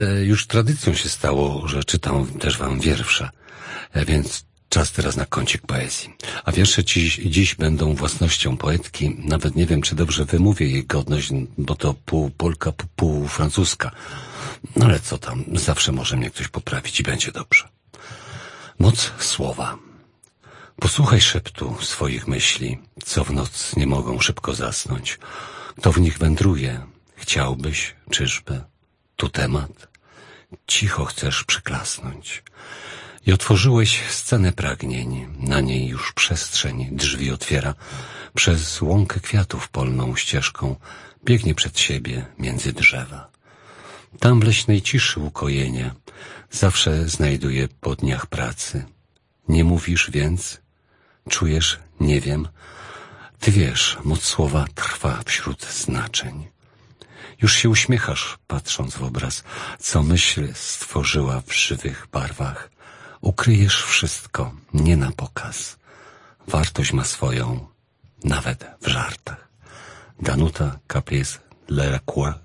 E, Już tradycją się stało, że czytam też wam wiersze, więc czas teraz na kącik poezji. A wiersze dziś, dziś będą własnością poetki. Nawet nie wiem, czy dobrze wymówię jej godność, bo to pół Polka, pół francuska. No ale co tam, zawsze może mnie ktoś poprawić i będzie dobrze. Moc słowa. Posłuchaj szeptu swoich myśli, co w noc nie mogą szybko zasnąć. Kto w nich wędruje, chciałbyś, czyżby, tu temat? Cicho chcesz przyklasnąć. I otworzyłeś scenę pragnień, na niej już przestrzeń drzwi otwiera. Przez łąkę kwiatów polną ścieżką biegnie przed siebie między drzewa. Tam w leśnej ciszy ukojenie zawsze znajduje po dniach pracy. Nie mówisz więc, czujesz, nie wiem. Ty wiesz, moc słowa trwa wśród znaczeń. Już się uśmiechasz, patrząc w obraz, co myśl stworzyła w żywych barwach. Ukryjesz wszystko, nie na pokaz. Wartość ma swoją, nawet w żartach. Danuta Caprice Leclerc